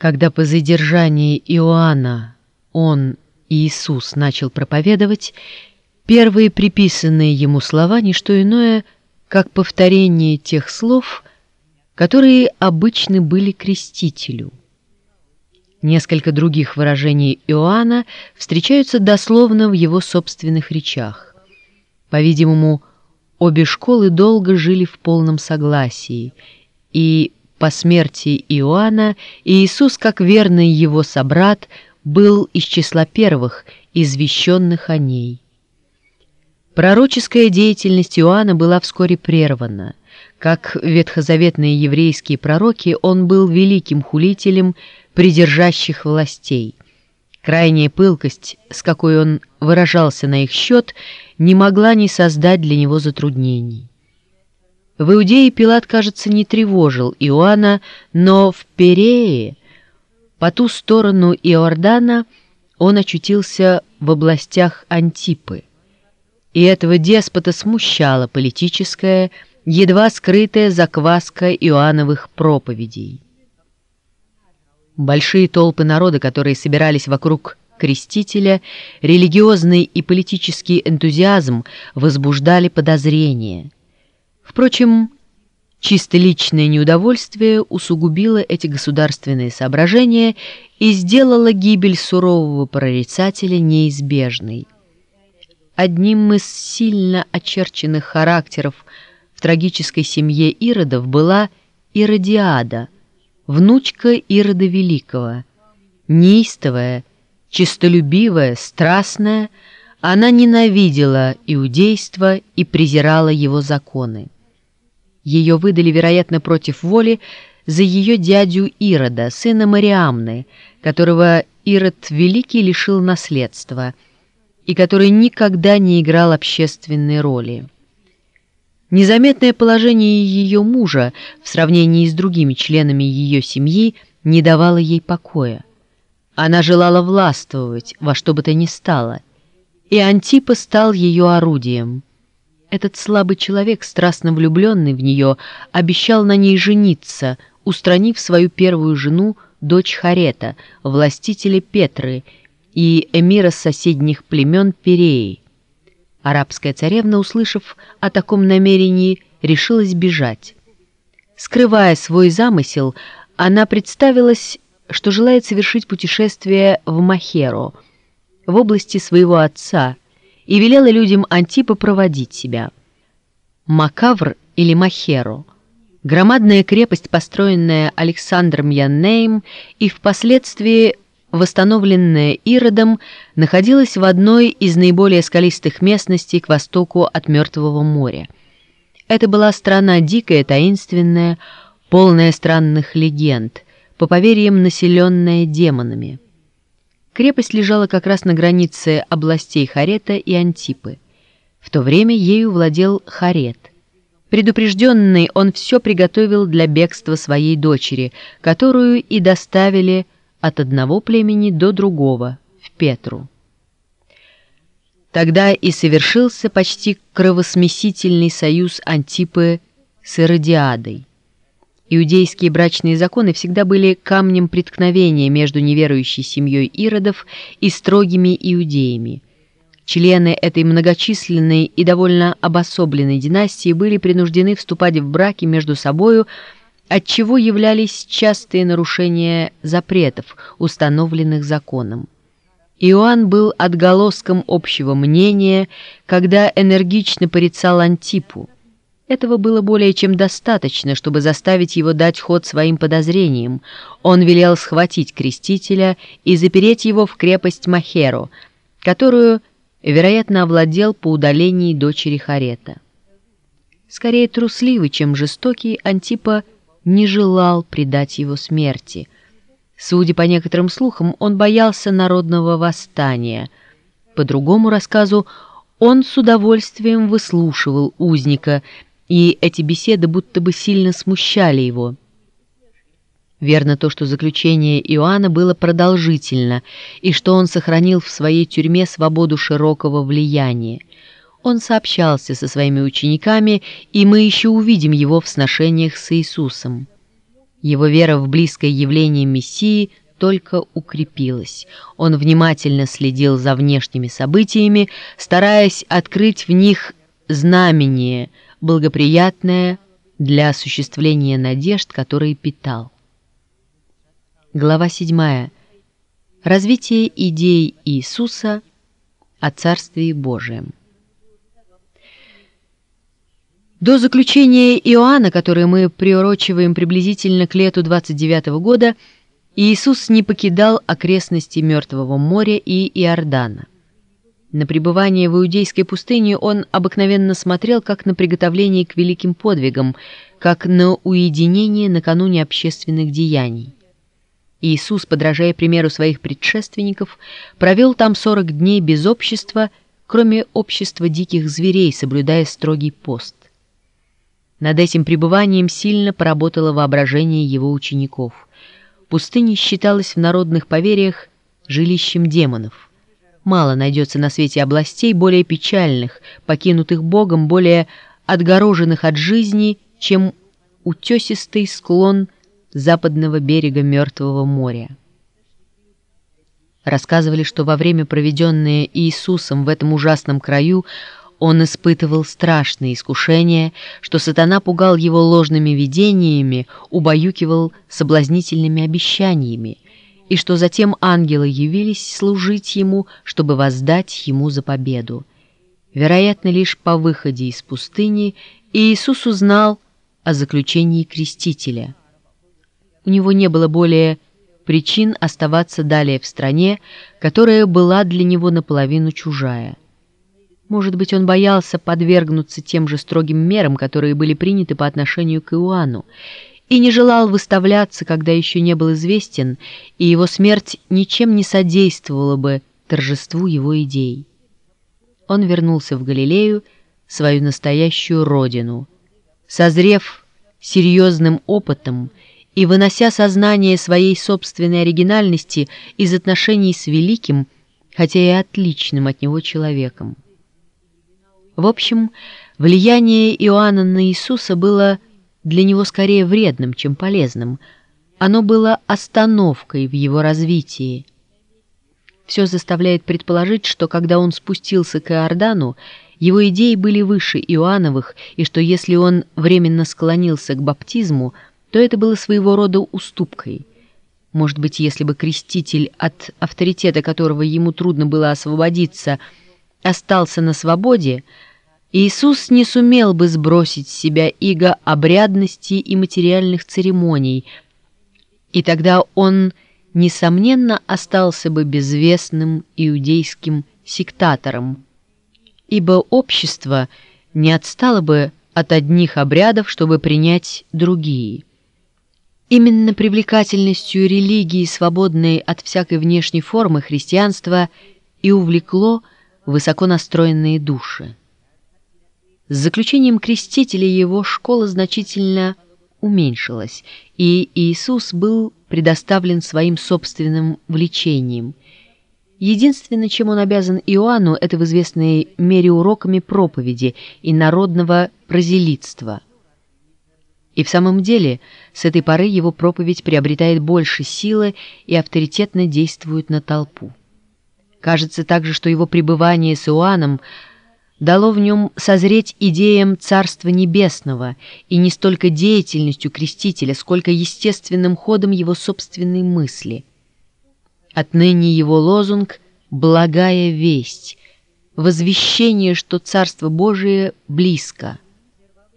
Когда по задержании Иоанна он, Иисус, начал проповедовать, первые приписанные ему слова — не что иное, как повторение тех слов, которые обычны были крестителю. Несколько других выражений Иоанна встречаются дословно в его собственных речах. По-видимому, обе школы долго жили в полном согласии, и по смерти Иоанна Иисус, как верный его собрат, был из числа первых, извещенных о ней. Пророческая деятельность Иоанна была вскоре прервана. Как ветхозаветные еврейские пророки, он был великим хулителем придержащих властей. Крайняя пылкость, с какой он выражался на их счет, не могла не создать для него затруднений. В Иудее Пилат, кажется, не тревожил Иоанна, но в Перее, по ту сторону Иордана, он очутился в областях Антипы. И этого деспота смущала политическая, едва скрытая закваска Иоанновых проповедей. Большие толпы народа, которые собирались вокруг крестителя, религиозный и политический энтузиазм возбуждали подозрения – Впрочем, чисто личное неудовольствие усугубило эти государственные соображения и сделало гибель сурового прорицателя неизбежной. Одним из сильно очерченных характеров в трагической семье Иродов была Иродиада, внучка Ирода Великого. Неистовая, чистолюбивая, страстная, она ненавидела иудейство и презирала его законы. Ее выдали, вероятно, против воли за ее дядю Ирода, сына Мариамны, которого Ирод Великий лишил наследства и который никогда не играл общественной роли. Незаметное положение ее мужа в сравнении с другими членами ее семьи не давало ей покоя. Она желала властвовать во что бы то ни стало, и Антипа стал ее орудием – этот слабый человек, страстно влюбленный в нее, обещал на ней жениться, устранив свою первую жену, дочь Харета, властителя Петры и эмира соседних племен Переи. Арабская царевна, услышав о таком намерении, решилась бежать. Скрывая свой замысел, она представилась, что желает совершить путешествие в Махеро, в области своего отца, и велела людям Антипа проводить себя. Макавр или Махеро – громадная крепость, построенная Александром Яннеем и впоследствии восстановленная Иродом, находилась в одной из наиболее скалистых местностей к востоку от Мертвого моря. Это была страна дикая, таинственная, полная странных легенд, по поверьям населенная демонами. Крепость лежала как раз на границе областей Харета и Антипы. В то время ею владел Харет. Предупрежденный, он все приготовил для бегства своей дочери, которую и доставили от одного племени до другого, в Петру. Тогда и совершился почти кровосмесительный союз Антипы с Иродиадой. Иудейские брачные законы всегда были камнем преткновения между неверующей семьей Иродов и строгими иудеями. Члены этой многочисленной и довольно обособленной династии были принуждены вступать в браки между собою, отчего являлись частые нарушения запретов, установленных законом. Иоанн был отголоском общего мнения, когда энергично порицал Антипу. Этого было более чем достаточно, чтобы заставить его дать ход своим подозрениям. Он велел схватить крестителя и запереть его в крепость Махеру, которую, вероятно, овладел по удалении дочери Харета. Скорее трусливый, чем жестокий, Антипа не желал предать его смерти. Судя по некоторым слухам, он боялся народного восстания. По другому рассказу, он с удовольствием выслушивал узника – и эти беседы будто бы сильно смущали его. Верно то, что заключение Иоанна было продолжительно, и что он сохранил в своей тюрьме свободу широкого влияния. Он сообщался со своими учениками, и мы еще увидим его в сношениях с Иисусом. Его вера в близкое явление Мессии только укрепилась. Он внимательно следил за внешними событиями, стараясь открыть в них знамение, благоприятное для осуществления надежд, которые питал. Глава 7. Развитие идей Иисуса о Царстве Божием. До заключения Иоанна, которое мы приурочиваем приблизительно к лету 29 года, Иисус не покидал окрестности Мертвого моря и Иордана. На пребывание в Иудейской пустыне он обыкновенно смотрел как на приготовление к великим подвигам, как на уединение накануне общественных деяний. Иисус, подражая примеру своих предшественников, провел там сорок дней без общества, кроме общества диких зверей, соблюдая строгий пост. Над этим пребыванием сильно поработало воображение его учеников. Пустыня считалась в народных поверьях жилищем демонов. Мало найдется на свете областей более печальных, покинутых Богом, более отгороженных от жизни, чем утесистый склон западного берега Мертвого моря. Рассказывали, что во время, проведенное Иисусом в этом ужасном краю, он испытывал страшные искушения, что сатана пугал его ложными видениями, убаюкивал соблазнительными обещаниями, и что затем ангелы явились служить ему, чтобы воздать ему за победу. Вероятно, лишь по выходе из пустыни Иисус узнал о заключении крестителя. У него не было более причин оставаться далее в стране, которая была для него наполовину чужая. Может быть, он боялся подвергнуться тем же строгим мерам, которые были приняты по отношению к Иоанну, и не желал выставляться, когда еще не был известен, и его смерть ничем не содействовала бы торжеству его идей. Он вернулся в Галилею, свою настоящую родину. Созрев серьезным опытом и вынося сознание своей собственной оригинальности из отношений с великим, хотя и отличным от него человеком. В общем, влияние Иоанна на Иисуса было для него скорее вредным, чем полезным. Оно было остановкой в его развитии. Все заставляет предположить, что когда он спустился к Иордану, его идеи были выше Иоанновых, и что если он временно склонился к баптизму, то это было своего рода уступкой. Может быть, если бы креститель, от авторитета которого ему трудно было освободиться, остался на свободе, Иисус не сумел бы сбросить с себя иго обрядности и материальных церемоний, и тогда он, несомненно, остался бы безвестным иудейским сектатором, ибо общество не отстало бы от одних обрядов, чтобы принять другие. Именно привлекательностью религии, свободной от всякой внешней формы христианства, и увлекло высоко настроенные души. С заключением крестителя его школа значительно уменьшилась, и Иисус был предоставлен своим собственным влечениям. Единственное, чем он обязан Иоанну, это в известной мере уроками проповеди и народного прозелитства. И в самом деле, с этой поры его проповедь приобретает больше силы и авторитетно действует на толпу. Кажется также, что его пребывание с Иоанном – дало в нем созреть идеям Царства Небесного и не столько деятельностью крестителя, сколько естественным ходом его собственной мысли. Отныне его лозунг «Благая весть», возвещение, что Царство Божие близко –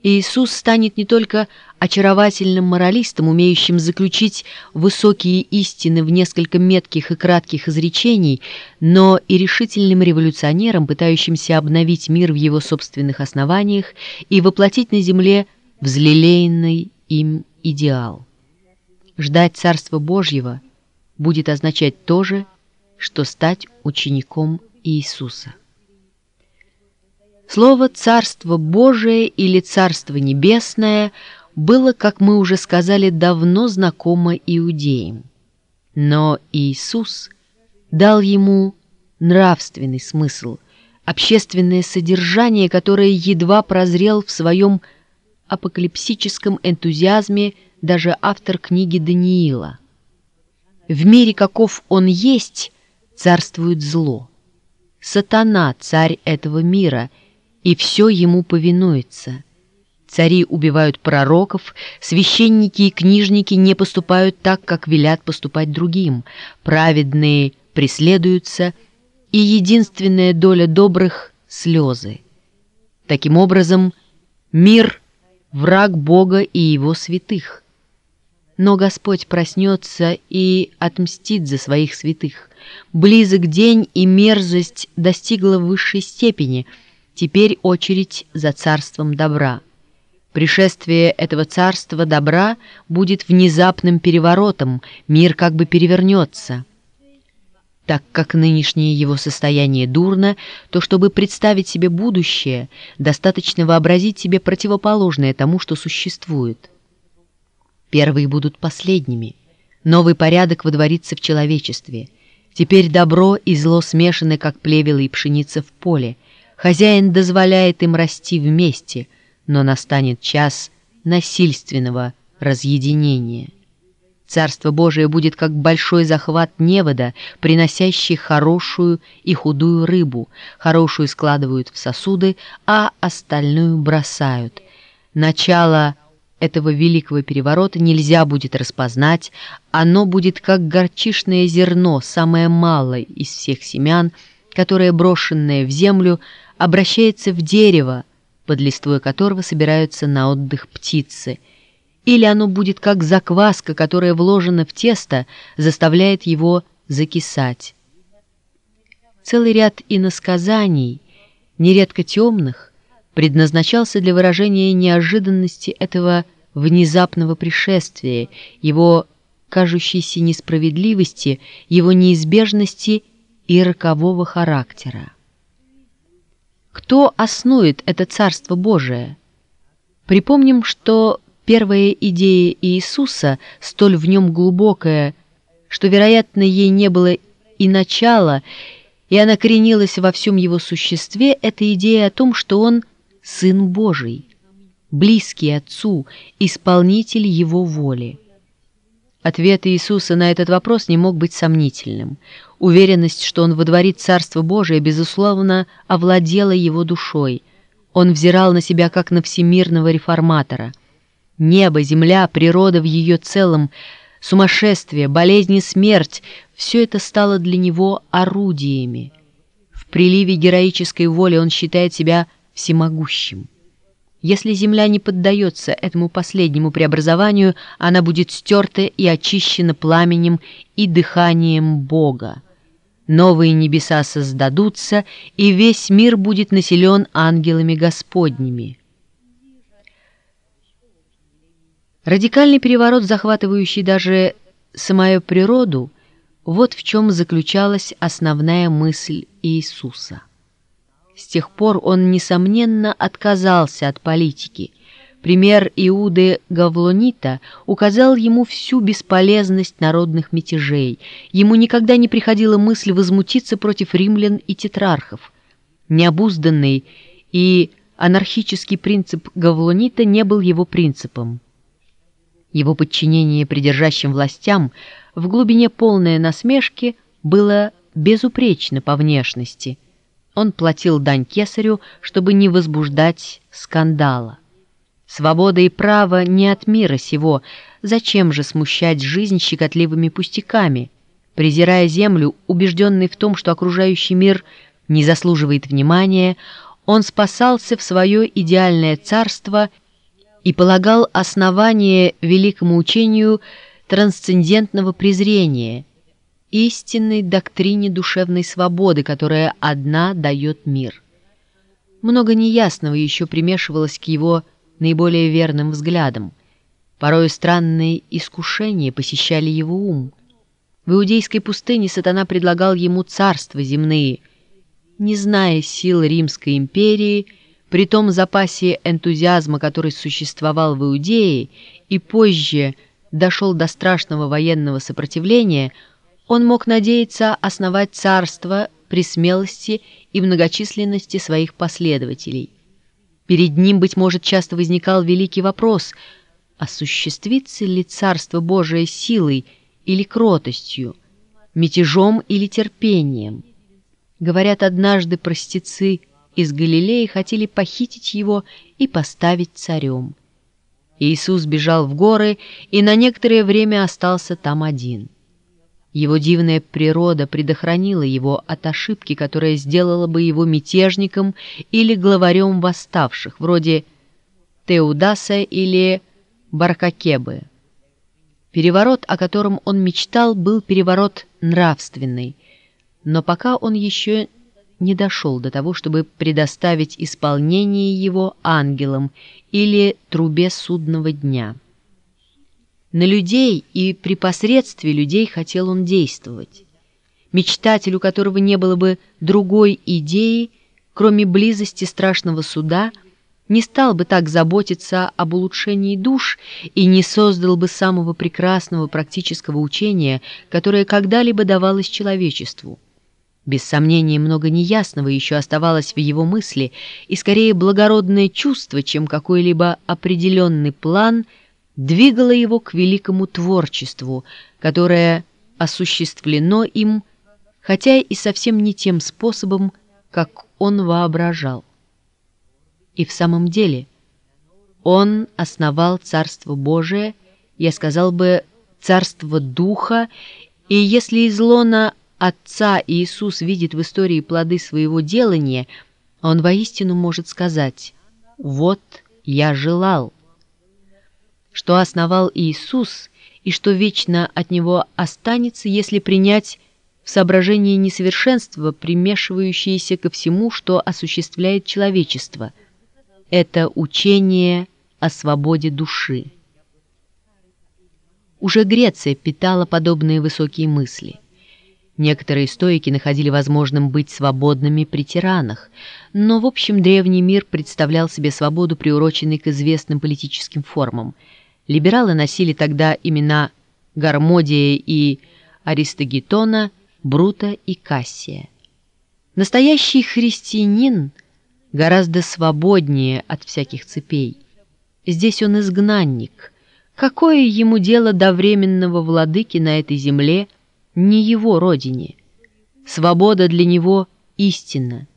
Иисус станет не только очаровательным моралистом, умеющим заключить высокие истины в несколько метких и кратких изречений, но и решительным революционером, пытающимся обновить мир в его собственных основаниях и воплотить на земле взлелеянный им идеал. Ждать Царства Божьего будет означать то же, что стать учеником Иисуса. Слово «Царство Божие» или «Царство Небесное» было, как мы уже сказали, давно знакомо иудеям. Но Иисус дал ему нравственный смысл, общественное содержание, которое едва прозрел в своем апокалипсическом энтузиазме даже автор книги Даниила. В мире, каков он есть, царствует зло. Сатана — царь этого мира, и все ему повинуется. Цари убивают пророков, священники и книжники не поступают так, как велят поступать другим, праведные преследуются, и единственная доля добрых — слезы. Таким образом, мир — враг Бога и его святых. Но Господь проснется и отмстит за своих святых. Близок день, и мерзость достигла высшей степени. Теперь очередь за царством добра. Пришествие этого царства добра будет внезапным переворотом, мир как бы перевернется. Так как нынешнее его состояние дурно, то чтобы представить себе будущее, достаточно вообразить себе противоположное тому, что существует. Первые будут последними. Новый порядок водворится в человечестве. Теперь добро и зло смешаны, как плевела и пшеница в поле. Хозяин дозволяет им расти вместе, но настанет час насильственного разъединения. Царство Божие будет как большой захват невода, приносящий хорошую и худую рыбу. Хорошую складывают в сосуды, а остальную бросают. Начало этого великого переворота нельзя будет распознать, оно будет как горчишное зерно, самое малое из всех семян, которое, брошенное в землю, обращается в дерево, под листвой которого собираются на отдых птицы, или оно будет как закваска, которая вложена в тесто, заставляет его закисать. Целый ряд иносказаний, нередко темных, предназначался для выражения неожиданности этого внезапного пришествия, его кажущейся несправедливости, его неизбежности и рокового характера. Кто основит это Царство Божие? Припомним, что первая идея Иисуса, столь в нем глубокая, что, вероятно, ей не было и начала, и она коренилась во всем его существе, это идея о том, что он Сын Божий близкий Отцу, исполнитель Его воли. Ответ Иисуса на этот вопрос не мог быть сомнительным. Уверенность, что Он водворит Царство Божие, безусловно, овладела его душой. Он взирал на себя как на всемирного реформатора. Небо, земля, природа в ее целом, сумасшествие, болезни, смерть — все это стало для него орудиями. В приливе героической воли он считает себя всемогущим. Если земля не поддается этому последнему преобразованию, она будет стерта и очищена пламенем и дыханием Бога. Новые небеса создадутся, и весь мир будет населен ангелами Господними. Радикальный переворот, захватывающий даже самую природу, вот в чем заключалась основная мысль Иисуса. С тех пор он, несомненно, отказался от политики. Пример Иуды Гавлонита указал ему всю бесполезность народных мятежей. Ему никогда не приходила мысль возмутиться против римлян и тетрархов. Необузданный и анархический принцип Гавлонита не был его принципом. Его подчинение придержащим властям в глубине полной насмешки было безупречно по внешности – он платил дань кесарю, чтобы не возбуждать скандала. Свобода и право не от мира сего, зачем же смущать жизнь щекотливыми пустяками? Презирая землю, убежденный в том, что окружающий мир не заслуживает внимания, он спасался в свое идеальное царство и полагал основание великому учению трансцендентного презрения – истинной доктрине душевной свободы, которая одна дает мир. Много неясного еще примешивалось к его наиболее верным взглядам. Порою странные искушения посещали его ум. В иудейской пустыне сатана предлагал ему царства земные. Не зная сил Римской империи, при том запасе энтузиазма, который существовал в Иудее, и позже дошел до страшного военного сопротивления – он мог надеяться основать царство при смелости и многочисленности своих последователей. Перед ним, быть может, часто возникал великий вопрос, осуществится ли Царство Божие силой или кротостью, мятежом или терпением. Говорят, однажды простецы из Галилеи хотели похитить его и поставить царем. Иисус бежал в горы и на некоторое время остался там один. Его дивная природа предохранила его от ошибки, которая сделала бы его мятежником или главарем восставших, вроде Теудаса или Баркакебы. Переворот, о котором он мечтал, был переворот нравственный, но пока он еще не дошел до того, чтобы предоставить исполнение его ангелам или трубе судного дня. На людей и при посредстве людей хотел он действовать. Мечтатель, у которого не было бы другой идеи, кроме близости страшного суда, не стал бы так заботиться об улучшении душ и не создал бы самого прекрасного практического учения, которое когда-либо давалось человечеству. Без сомнения, много неясного еще оставалось в его мысли, и скорее благородное чувство, чем какой-либо определенный план, двигало его к великому творчеству, которое осуществлено им, хотя и совсем не тем способом, как он воображал. И в самом деле он основал Царство Божие, я сказал бы, Царство Духа, и если из лона Отца Иисус видит в истории плоды своего делания, он воистину может сказать «Вот я желал». Что основал Иисус и что вечно от него останется, если принять в соображении несовершенства, примешивающееся ко всему, что осуществляет человечество. Это учение о свободе души. Уже Греция питала подобные высокие мысли. Некоторые стоики находили возможным быть свободными при тиранах, но в общем древний мир представлял себе свободу, приуроченной к известным политическим формам. Либералы носили тогда имена Гармодия и Аристогетона, Брута и Кассия. Настоящий христианин гораздо свободнее от всяких цепей. Здесь он изгнанник. Какое ему дело до временного владыки на этой земле – не его родине. Свобода для него истина.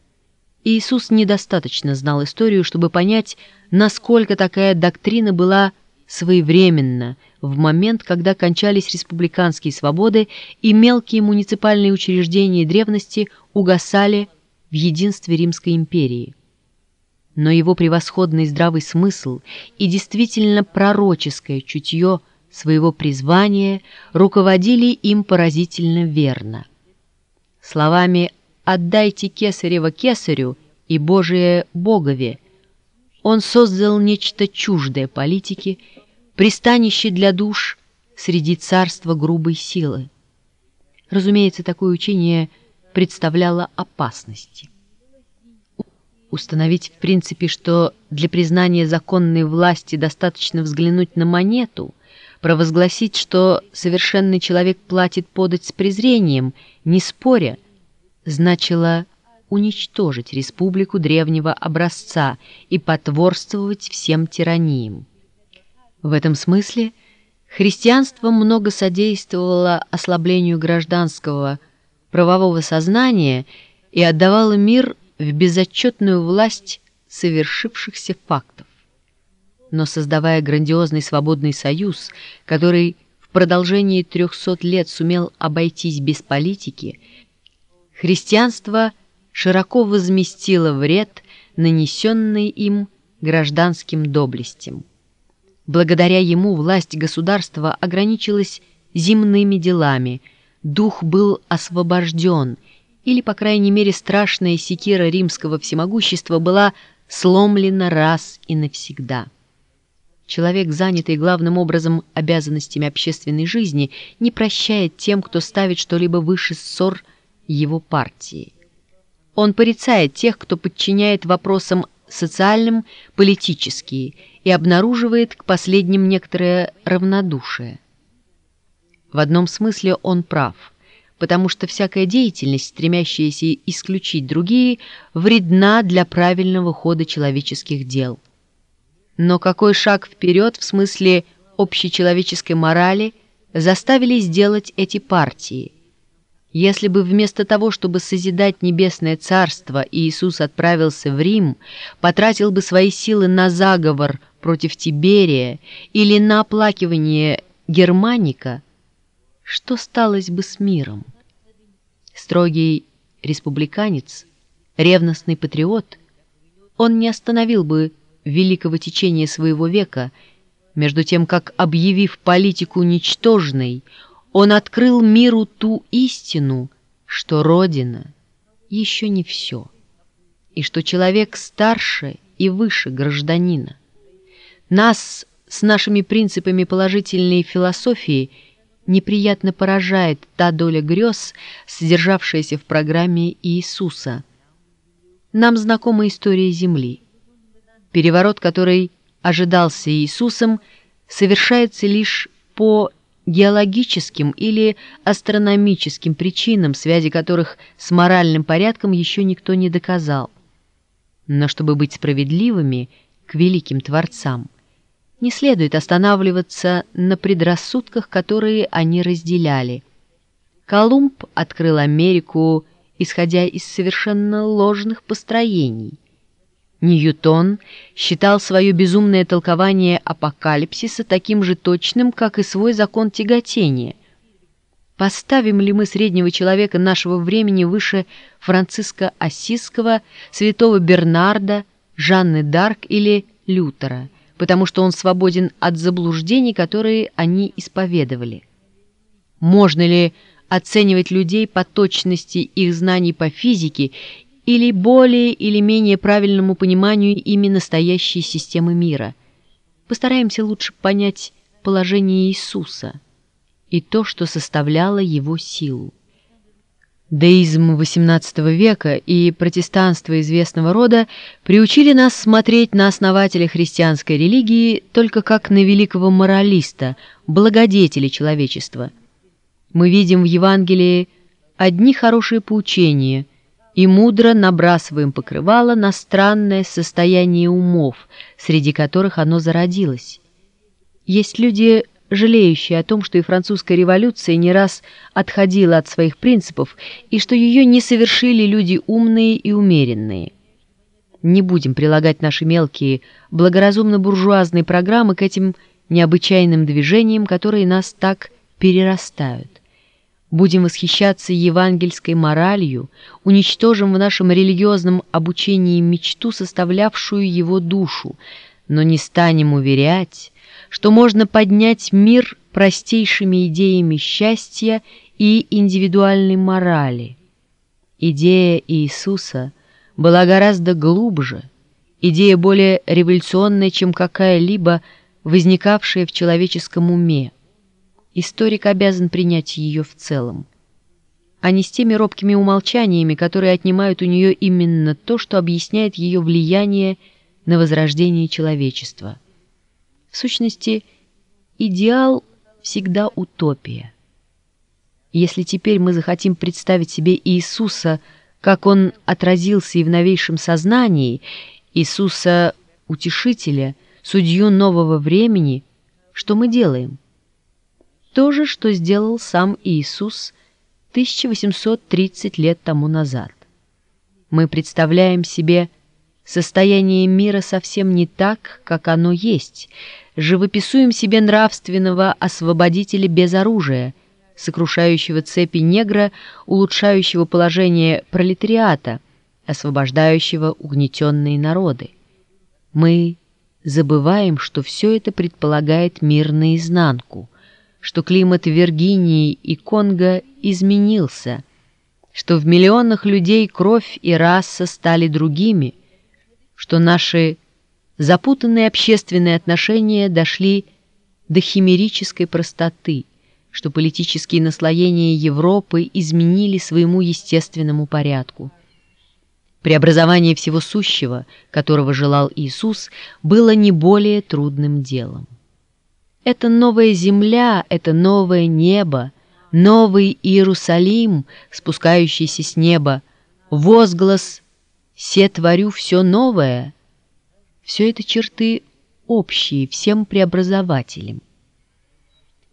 Иисус недостаточно знал историю, чтобы понять, насколько такая доктрина была своевременна в момент, когда кончались республиканские свободы и мелкие муниципальные учреждения древности угасали в единстве Римской империи. Но его превосходный здравый смысл и действительно пророческое чутье – своего призвания руководили им поразительно верно. Словами «отдайте кесарева кесарю и Божие Богове» он создал нечто чуждое политике, пристанище для душ среди царства грубой силы. Разумеется, такое учение представляло опасности. Установить в принципе, что для признания законной власти достаточно взглянуть на монету – провозгласить, что совершенный человек платит подать с презрением, не споря, значило уничтожить республику древнего образца и потворствовать всем тираниям. В этом смысле христианство много содействовало ослаблению гражданского правового сознания и отдавало мир в безотчетную власть совершившихся фактов но создавая грандиозный свободный союз, который в продолжении трехсот лет сумел обойтись без политики, христианство широко возместило вред, нанесенный им гражданским доблестям. Благодаря ему власть государства ограничилась земными делами, дух был освобожден, или, по крайней мере, страшная секира римского всемогущества была сломлена раз и навсегда. Человек, занятый главным образом обязанностями общественной жизни, не прощает тем, кто ставит что-либо выше ссор его партии. Он порицает тех, кто подчиняет вопросам социальным политические и обнаруживает к последним некоторое равнодушие. В одном смысле он прав, потому что всякая деятельность, стремящаяся исключить другие, вредна для правильного хода человеческих дел – Но какой шаг вперед в смысле общечеловеческой морали заставили сделать эти партии? Если бы вместо того, чтобы созидать небесное царство, Иисус отправился в Рим, потратил бы свои силы на заговор против Тиберия или на оплакивание Германика, что сталось бы с миром? Строгий республиканец, ревностный патриот, он не остановил бы великого течения своего века, между тем, как, объявив политику ничтожной, он открыл миру ту истину, что Родина еще не все, и что человек старше и выше гражданина. Нас с нашими принципами положительной философии неприятно поражает та доля грез, содержавшаяся в программе Иисуса. Нам знакома история Земли. Переворот, который ожидался Иисусом, совершается лишь по геологическим или астрономическим причинам, связи которых с моральным порядком еще никто не доказал. Но чтобы быть справедливыми к великим творцам, не следует останавливаться на предрассудках, которые они разделяли. Колумб открыл Америку, исходя из совершенно ложных построений – Ньютон считал свое безумное толкование апокалипсиса таким же точным, как и свой закон тяготения. Поставим ли мы среднего человека нашего времени выше Франциска Ассизского, святого Бернарда, Жанны Дарк или Лютера, потому что он свободен от заблуждений, которые они исповедовали? Можно ли оценивать людей по точности их знаний по физике или более или менее правильному пониманию ими настоящей системы мира. Постараемся лучше понять положение Иисуса и то, что составляло его силу. Деизм XVIII века и протестанство известного рода приучили нас смотреть на основателя христианской религии только как на великого моралиста, благодетеля человечества. Мы видим в Евангелии одни хорошие поучения – и мудро набрасываем покрывало на странное состояние умов, среди которых оно зародилось. Есть люди, жалеющие о том, что и французская революция не раз отходила от своих принципов, и что ее не совершили люди умные и умеренные. Не будем прилагать наши мелкие, благоразумно-буржуазные программы к этим необычайным движениям, которые нас так перерастают. Будем восхищаться евангельской моралью, уничтожим в нашем религиозном обучении мечту, составлявшую его душу, но не станем уверять, что можно поднять мир простейшими идеями счастья и индивидуальной морали. Идея Иисуса была гораздо глубже, идея более революционная, чем какая-либо возникавшая в человеческом уме историк обязан принять ее в целом, а не с теми робкими умолчаниями, которые отнимают у нее именно то, что объясняет ее влияние на возрождение человечества. В сущности, идеал всегда утопия. Если теперь мы захотим представить себе Иисуса, как он отразился и в новейшем сознании, Иисуса – утешителя, судью нового времени, что мы делаем – то же, что сделал сам Иисус 1830 лет тому назад. Мы представляем себе состояние мира совсем не так, как оно есть, живописуем себе нравственного освободителя без оружия, сокрушающего цепи негра, улучшающего положение пролетариата, освобождающего угнетенные народы. Мы забываем, что все это предполагает мир наизнанку – что климат Виргинии и Конго изменился, что в миллионах людей кровь и раса стали другими, что наши запутанные общественные отношения дошли до химерической простоты, что политические наслоения Европы изменили своему естественному порядку. Преобразование всего сущего, которого желал Иисус, было не более трудным делом. Это новая земля, это новое небо, новый Иерусалим, спускающийся с неба, возглас «Се творю все новое». Все это черты общие всем преобразователям.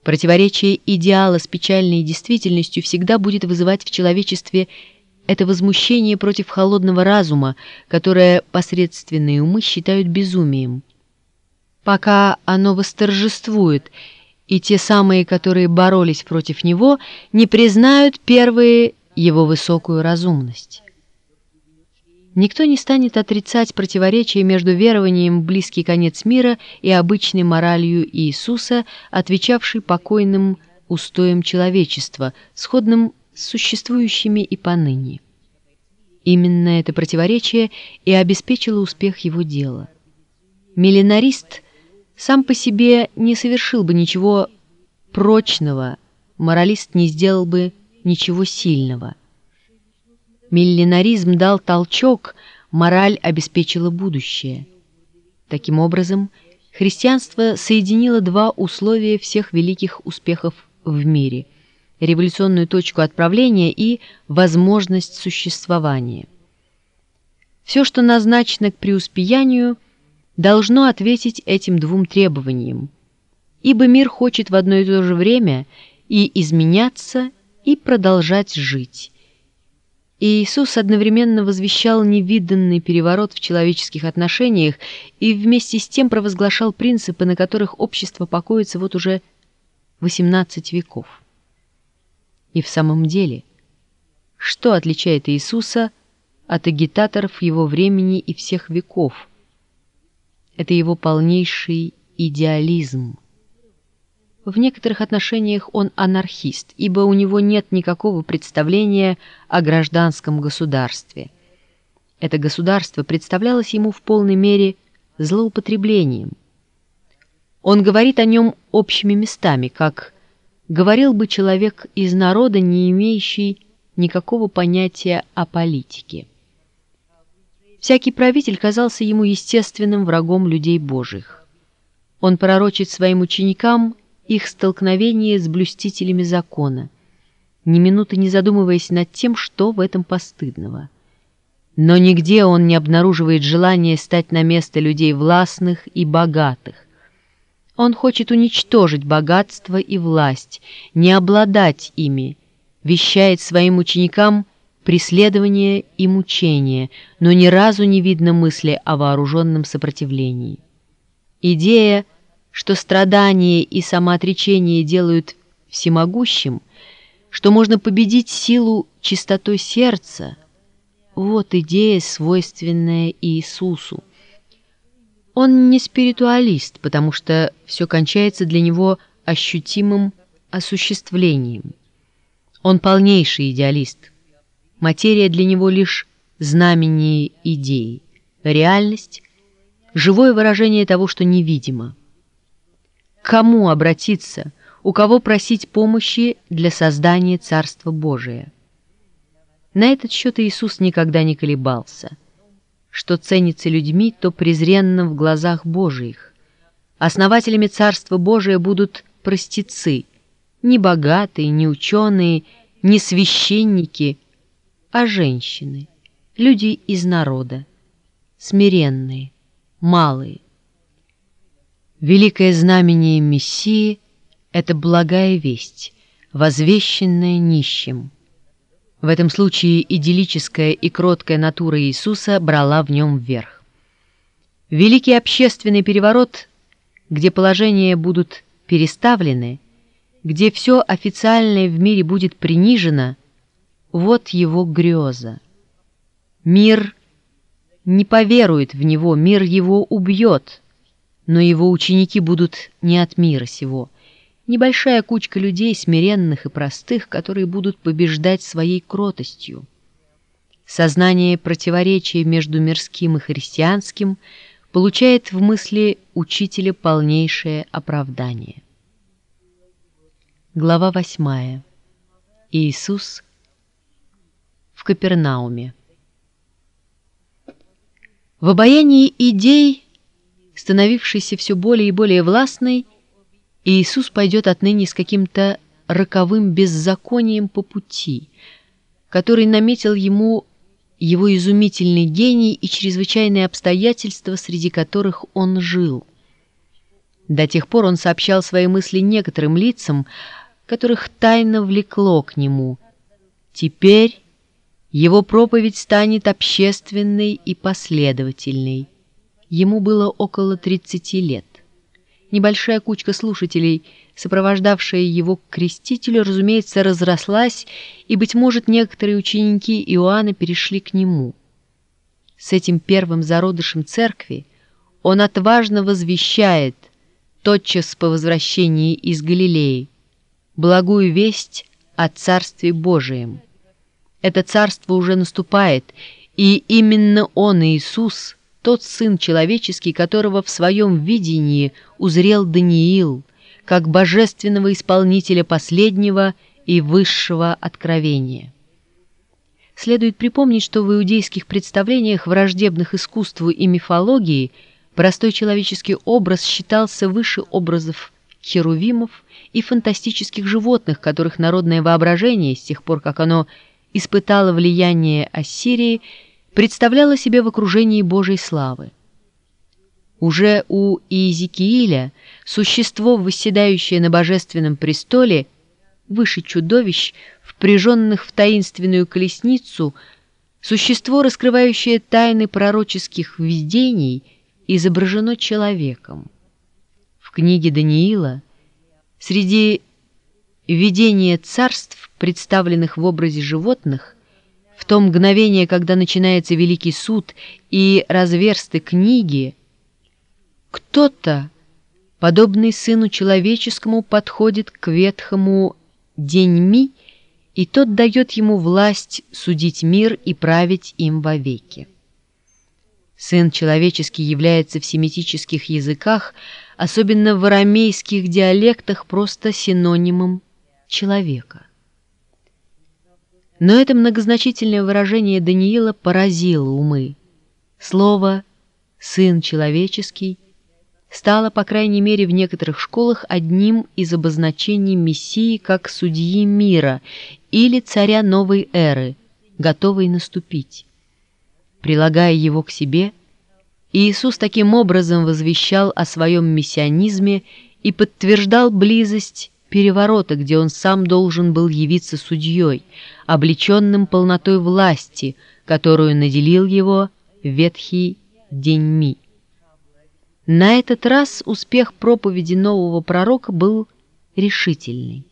Противоречие идеала с печальной действительностью всегда будет вызывать в человечестве это возмущение против холодного разума, которое посредственные умы считают безумием. Пока оно восторжествует, и те самые, которые боролись против него, не признают первые его высокую разумность. Никто не станет отрицать противоречия между верованием в близкий конец мира и обычной моралью Иисуса, отвечавшей покойным устоям человечества, сходным с существующими и поныне. Именно это противоречие и обеспечило успех его дела. Миллинарист сам по себе не совершил бы ничего прочного, моралист не сделал бы ничего сильного – Миллинаризм дал толчок, мораль обеспечила будущее. Таким образом, христианство соединило два условия всех великих успехов в мире – революционную точку отправления и возможность существования. Все, что назначено к преуспеянию, должно ответить этим двум требованиям, ибо мир хочет в одно и то же время и изменяться, и продолжать жить. И Иисус одновременно возвещал невиданный переворот в человеческих отношениях и вместе с тем провозглашал принципы, на которых общество покоится вот уже 18 веков. И в самом деле, что отличает Иисуса от агитаторов его времени и всех веков? Это его полнейший идеализм. В некоторых отношениях он анархист, ибо у него нет никакого представления о гражданском государстве. Это государство представлялось ему в полной мере злоупотреблением. Он говорит о нем общими местами, как говорил бы человек из народа, не имеющий никакого понятия о политике. Всякий правитель казался ему естественным врагом людей Божьих. Он пророчит своим ученикам их столкновение с блюстителями закона, ни минуты не задумываясь над тем, что в этом постыдного. Но нигде он не обнаруживает желания стать на место людей властных и богатых. Он хочет уничтожить богатство и власть, не обладать ими, вещает своим ученикам преследование и мучение, но ни разу не видно мысли о вооруженном сопротивлении. Идея что страдание и самоотречение делают всемогущим, что можно победить силу чистотой сердца, вот идея, свойственная Иисусу. Он не спиритуалист, потому что все кончается для него ощутимым осуществлением. Он полнейший идеалист. Материя для него лишь знамение идеи, реальность — живое выражение того, что невидимо — кому обратиться, у кого просить помощи для создания Царства Божия. На этот счет Иисус никогда не колебался. Что ценится людьми, то презренно в глазах Божиих. Основателями Царства Божия будут простецы, не богатые, не ученые, не священники, а женщины, люди из народа, смиренные, малые, Великое знамение Мессии — это благая весть, возвещенная нищим. В этом случае идиллическая и кроткая натура Иисуса брала в нем вверх. Великий общественный переворот, где положения будут переставлены, где все официальное в мире будет принижено, вот его греза. Мир не поверует в него, мир его убьет — но его ученики будут не от мира сего. Небольшая кучка людей, смиренных и простых, которые будут побеждать своей кротостью. Сознание противоречия между мирским и христианским получает в мысли учителя полнейшее оправдание. Глава восьмая. Иисус в Капернауме. В обаянии идей становившейся все более и более властной, Иисус пойдет отныне с каким-то роковым беззаконием по пути, который наметил ему его изумительный гений и чрезвычайные обстоятельства, среди которых он жил. До тех пор он сообщал свои мысли некоторым лицам, которых тайно влекло к нему. Теперь его проповедь станет общественной и последовательной. Ему было около 30 лет. Небольшая кучка слушателей, сопровождавшая его к крестителю, разумеется, разрослась, и, быть может, некоторые ученики Иоанна перешли к нему. С этим первым зародышем церкви он отважно возвещает, тотчас по возвращении из Галилеи, благую весть о Царстве Божием. Это царство уже наступает, и именно Он, Иисус, тот Сын Человеческий, которого в своем видении узрел Даниил, как божественного исполнителя последнего и высшего откровения. Следует припомнить, что в иудейских представлениях, враждебных искусству и мифологии, простой человеческий образ считался выше образов херувимов и фантастических животных, которых народное воображение, с тех пор как оно испытало влияние Ассирии, представляло себе в окружении Божьей славы. Уже у Иезекииля существо, восседающее на божественном престоле, выше чудовищ, впряженных в таинственную колесницу, существо, раскрывающее тайны пророческих видений, изображено человеком. В книге Даниила среди видения царств, представленных в образе животных, в то мгновение, когда начинается Великий суд и разверсты книги, кто-то, подобный Сыну Человеческому, подходит к ветхому деньми, и тот дает ему власть судить мир и править им вовеки. Сын Человеческий является в семитических языках, особенно в арамейских диалектах, просто синонимом человека. Но это многозначительное выражение Даниила поразило умы. Слово «сын человеческий» стало, по крайней мере, в некоторых школах одним из обозначений Мессии как судьи мира или царя новой эры, готовой наступить. Прилагая его к себе, Иисус таким образом возвещал о своем мессианизме и подтверждал близость переворота, где он сам должен был явиться судьей, облеченным полнотой власти, которую наделил его ветхий Деньми. На этот раз успех проповеди нового пророка был решительный.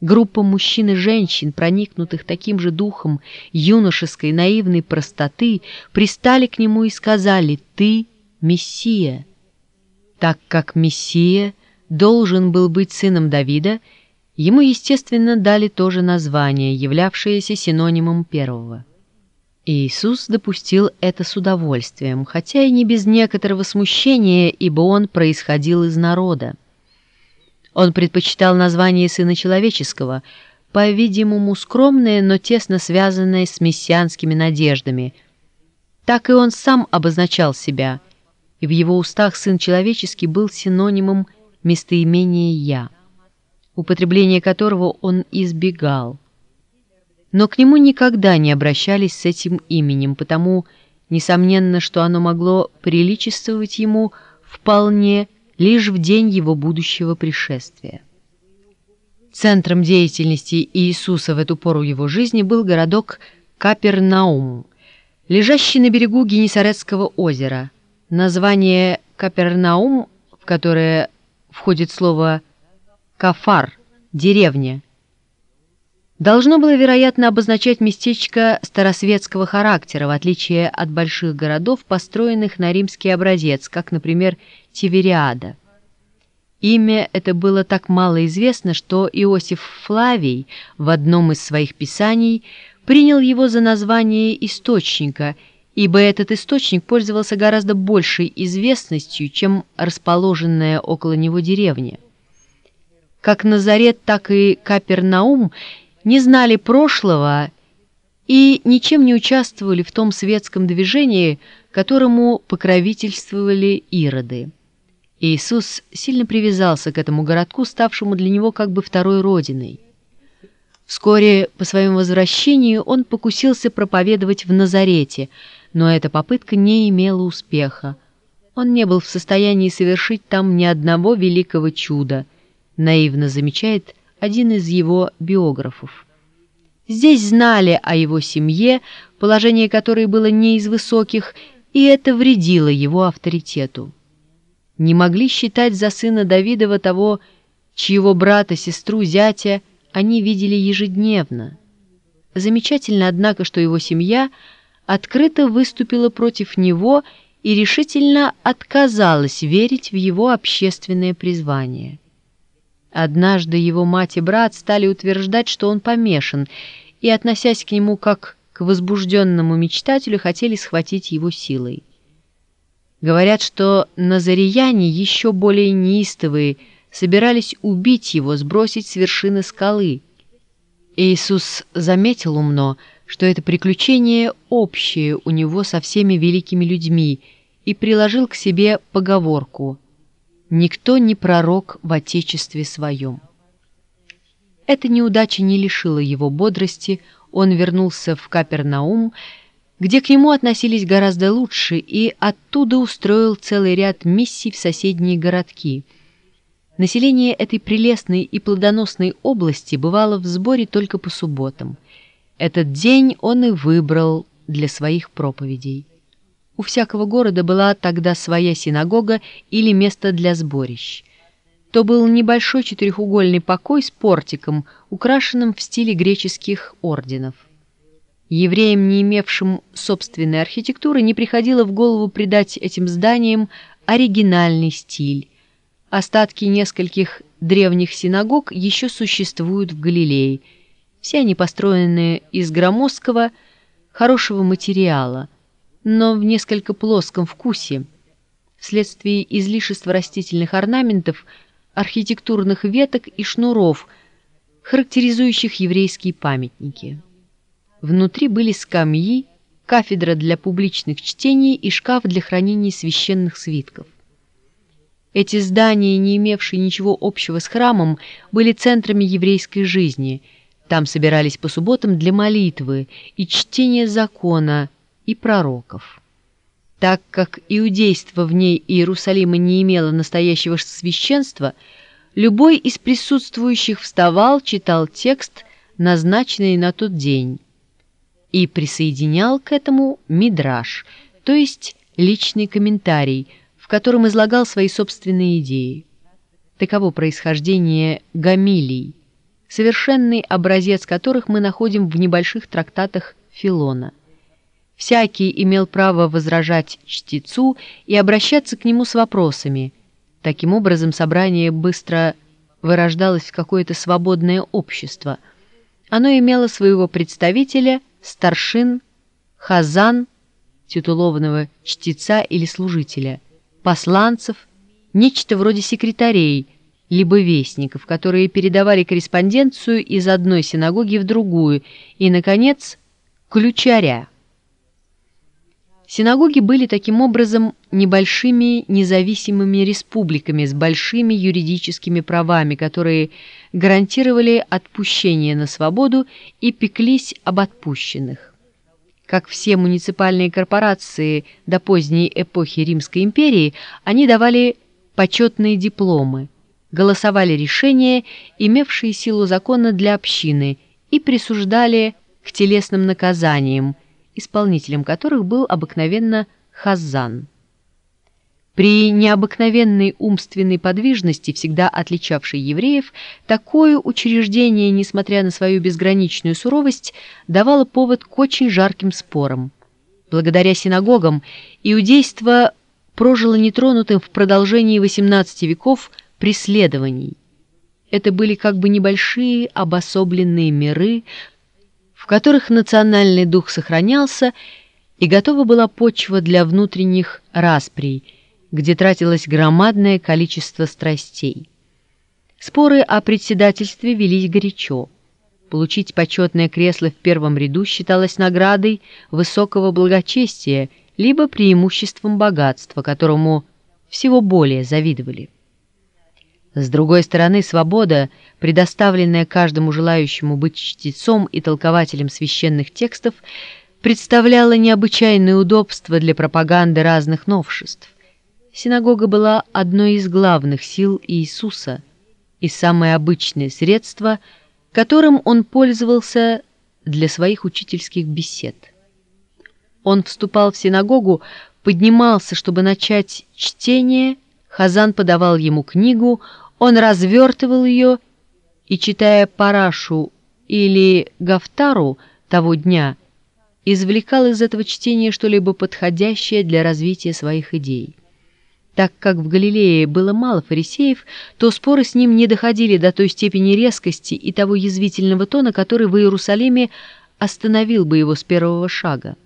Группа мужчин и женщин, проникнутых таким же духом юношеской наивной простоты, пристали к нему и сказали «Ты – Мессия». Так как Мессия должен был быть сыном Давида, ему, естественно, дали то же название, являвшееся синонимом первого. Иисус допустил это с удовольствием, хотя и не без некоторого смущения, ибо он происходил из народа. Он предпочитал название Сына Человеческого, по-видимому, скромное, но тесно связанное с мессианскими надеждами. Так и он сам обозначал себя, и в его устах Сын Человеческий был синонимом местоимение «я», употребление которого он избегал. Но к нему никогда не обращались с этим именем, потому, несомненно, что оно могло приличествовать ему вполне лишь в день его будущего пришествия. Центром деятельности Иисуса в эту пору его жизни был городок Капернаум, лежащий на берегу Генесарецкого озера. Название Капернаум, в которое входит слово «кафар» — «деревня». Должно было, вероятно, обозначать местечко старосветского характера, в отличие от больших городов, построенных на римский образец, как, например, Тивериада. Имя это было так мало известно, что Иосиф Флавий в одном из своих писаний принял его за название источника – ибо этот источник пользовался гораздо большей известностью, чем расположенная около него деревня. Как Назарет, так и Капернаум не знали прошлого и ничем не участвовали в том светском движении, которому покровительствовали ироды. Иисус сильно привязался к этому городку, ставшему для него как бы второй родиной. Вскоре по своему возвращению он покусился проповедовать в Назарете – но эта попытка не имела успеха. Он не был в состоянии совершить там ни одного великого чуда, наивно замечает один из его биографов. Здесь знали о его семье, положение которой было не из высоких, и это вредило его авторитету. Не могли считать за сына Давидова того, чьего брата, сестру, зятя они видели ежедневно. Замечательно, однако, что его семья открыто выступила против него и решительно отказалась верить в его общественное призвание. Однажды его мать и брат стали утверждать, что он помешан, и, относясь к нему как к возбужденному мечтателю, хотели схватить его силой. Говорят, что назарияне, еще более неистовые, собирались убить его, сбросить с вершины скалы. Иисус заметил умно, что это приключение общее у него со всеми великими людьми, и приложил к себе поговорку «Никто не пророк в Отечестве своем». Эта неудача не лишила его бодрости, он вернулся в Капернаум, где к нему относились гораздо лучше, и оттуда устроил целый ряд миссий в соседние городки. Население этой прелестной и плодоносной области бывало в сборе только по субботам. Этот день он и выбрал для своих проповедей. У всякого города была тогда своя синагога или место для сборищ. То был небольшой четырехугольный покой с портиком, украшенным в стиле греческих орденов. Евреям, не имевшим собственной архитектуры, не приходило в голову придать этим зданиям оригинальный стиль. Остатки нескольких древних синагог еще существуют в Галилее. Все они построены из громоздкого, хорошего материала, но в несколько плоском вкусе. Вследствие излишества растительных орнаментов, архитектурных веток и шнуров, характеризующих еврейские памятники. Внутри были скамьи, кафедра для публичных чтений и шкаф для хранения священных свитков. Эти здания, не имевшие ничего общего с храмом, были центрами еврейской жизни. Там собирались по субботам для молитвы и чтения закона и пророков. Так как иудейство в ней Иерусалима не имело настоящего священства, любой из присутствующих вставал, читал текст, назначенный на тот день и присоединял к этому мидраж, то есть личный комментарий, в котором излагал свои собственные идеи. Таково происхождение гамилий, совершенный образец которых мы находим в небольших трактатах Филона. Всякий имел право возражать чтецу и обращаться к нему с вопросами. Таким образом, собрание быстро вырождалось в какое-то свободное общество. Оно имело своего представителя – старшин, хазан, титулованного чтеца или служителя, посланцев, нечто вроде секретарей, либо вестников, которые передавали корреспонденцию из одной синагоги в другую, и, наконец, ключаря. Синагоги были таким образом небольшими независимыми республиками с большими юридическими правами, которые гарантировали отпущение на свободу и пеклись об отпущенных. Как все муниципальные корпорации до поздней эпохи Римской империи, они давали почетные дипломы, голосовали решения, имевшие силу закона для общины, и присуждали к телесным наказаниям, исполнителем которых был обыкновенно Хазан. При необыкновенной умственной подвижности, всегда отличавшей евреев, такое учреждение, несмотря на свою безграничную суровость, давало повод к очень жарким спорам. Благодаря синагогам иудейство прожило нетронутым в продолжении XVIII веков преследований. Это были как бы небольшие обособленные миры, в которых национальный дух сохранялся, и готова была почва для внутренних расприй, где тратилось громадное количество страстей. Споры о председательстве велись горячо. Получить почетное кресло в первом ряду считалось наградой высокого благочестия, либо преимуществом богатства, которому всего более завидовали. С другой стороны, свобода, предоставленная каждому желающему быть чтецом и толкователем священных текстов, представляла необычайное удобство для пропаганды разных новшеств. Синагога была одной из главных сил Иисуса и самое обычное средство, которым он пользовался для своих учительских бесед. Он вступал в синагогу, поднимался, чтобы начать чтение, Хазан подавал ему книгу, он развертывал ее и, читая Парашу или Гафтару того дня, извлекал из этого чтения что-либо подходящее для развития своих идей. Так как в Галилее было мало фарисеев, то споры с ним не доходили до той степени резкости и того язвительного тона, который в Иерусалиме остановил бы его с первого шага.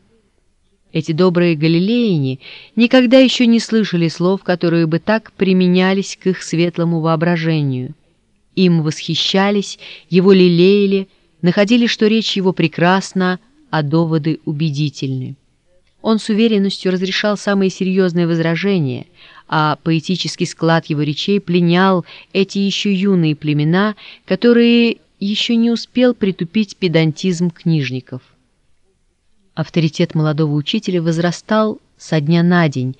Эти добрые галилеяне никогда еще не слышали слов, которые бы так применялись к их светлому воображению. Им восхищались, его лелеяли, находили, что речь его прекрасна, а доводы убедительны. Он с уверенностью разрешал самые серьезные возражения, а поэтический склад его речей пленял эти еще юные племена, которые еще не успел притупить педантизм книжников. Авторитет молодого учителя возрастал со дня на день,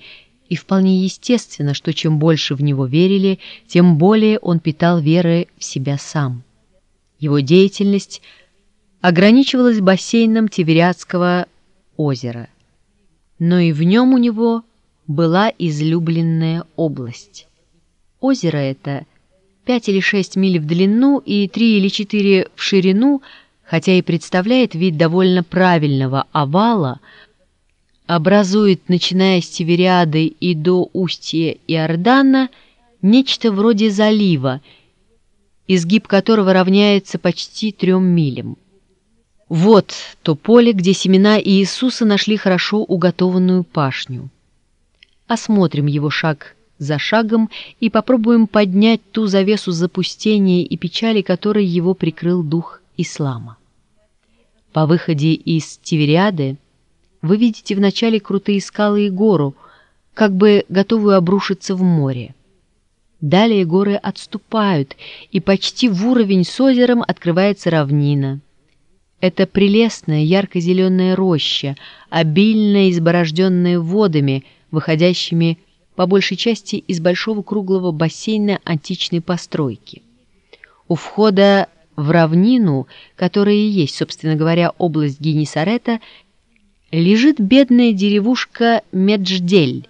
и вполне естественно, что чем больше в него верили, тем более он питал веры в себя сам. Его деятельность ограничивалась бассейном Тивериадского озера, но и в нем у него была излюбленная область. Озеро это пять или шесть миль в длину и три или четыре в ширину – хотя и представляет вид довольно правильного овала, образует, начиная с Тивериады и до устья Иордана, нечто вроде залива, изгиб которого равняется почти трем милям. Вот то поле, где семена Иисуса нашли хорошо уготованную пашню. Осмотрим его шаг за шагом и попробуем поднять ту завесу запустения и печали, которой его прикрыл дух ислама. По выходе из Тивериады вы видите вначале крутые скалы и гору, как бы готовую обрушиться в море. Далее горы отступают, и почти в уровень с озером открывается равнина. Это прелестная ярко-зеленая роща, обильно изборожденная водами, выходящими по большей части из большого круглого бассейна античной постройки. У входа в равнину, которая и есть, собственно говоря, область Генисарета, лежит бедная деревушка Медждель.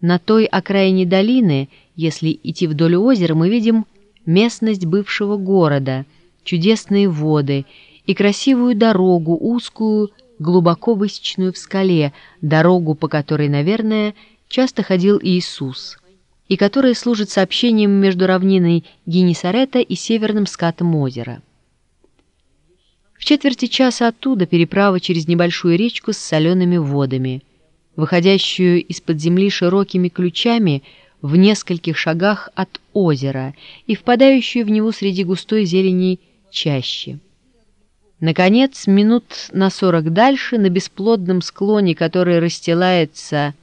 На той окраине долины, если идти вдоль озера, мы видим местность бывшего города, чудесные воды и красивую дорогу, узкую, глубоко высеченную в скале, дорогу, по которой, наверное, часто ходил Иисус – и которая служит сообщением между равниной Генисарета и северным скатом озера. В четверти часа оттуда переправа через небольшую речку с солеными водами, выходящую из-под земли широкими ключами в нескольких шагах от озера и впадающую в него среди густой зелени чаще. Наконец, минут на сорок дальше, на бесплодном склоне, который расстилается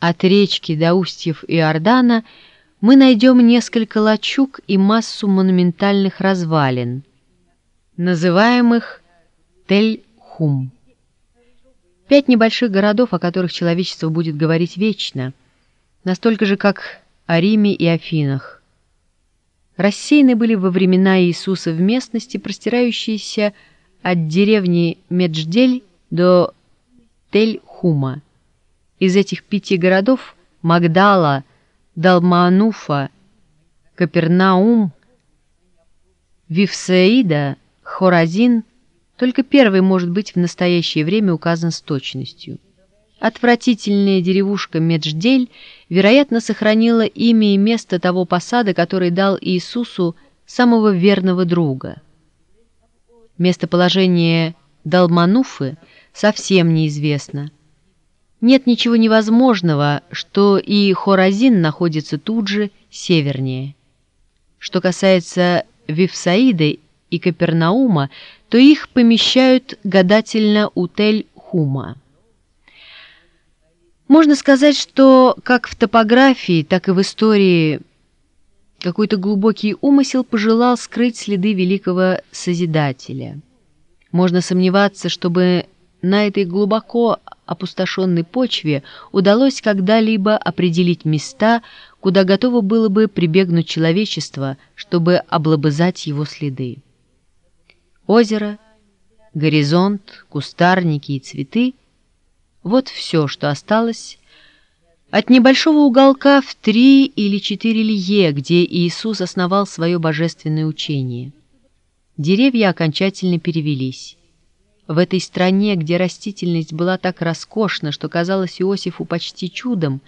от речки до устьев Иордана мы найдем несколько лачуг и массу монументальных развалин, называемых Тель-Хум. Пять небольших городов, о которых человечество будет говорить вечно, настолько же, как о Риме и Афинах. Рассеяны были во времена Иисуса в местности, простирающиеся от деревни Медждель до Тель-Хума. Из этих пяти городов Магдала, Далмануфа, Капернаум, Вифсаида, Хоразин, только первый может быть в настоящее время указан с точностью. Отвратительная деревушка Медждель, вероятно, сохранила имя и место того посада, который дал Иисусу самого верного друга. Местоположение Далмануфы совсем неизвестно – нет ничего невозможного, что и Хоразин находится тут же, севернее. Что касается Вифсаиды и Капернаума, то их помещают гадательно у Тель-Хума. Можно сказать, что как в топографии, так и в истории какой-то глубокий умысел пожелал скрыть следы великого Созидателя. Можно сомневаться, чтобы на этой глубоко опустошенной почве удалось когда-либо определить места, куда готово было бы прибегнуть человечество, чтобы облобызать его следы. Озеро, горизонт, кустарники и цветы — вот все, что осталось от небольшого уголка в три или четыре лье, где Иисус основал свое божественное учение. Деревья окончательно перевелись. В этой стране, где растительность была так роскошна, что казалось Иосифу почти чудом,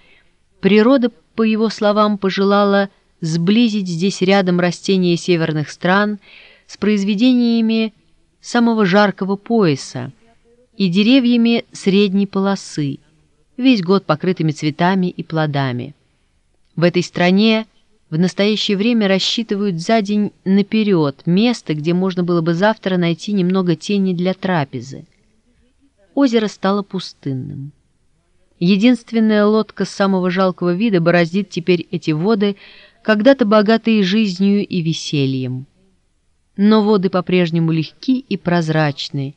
природа, по его словам, пожелала сблизить здесь рядом растения северных стран с произведениями самого жаркого пояса и деревьями средней полосы, весь год покрытыми цветами и плодами. В этой стране в настоящее время рассчитывают за день наперед место, где можно было бы завтра найти немного тени для трапезы. Озеро стало пустынным. Единственная лодка самого жалкого вида бороздит теперь эти воды, когда-то богатые жизнью и весельем. Но воды по-прежнему легки и прозрачны.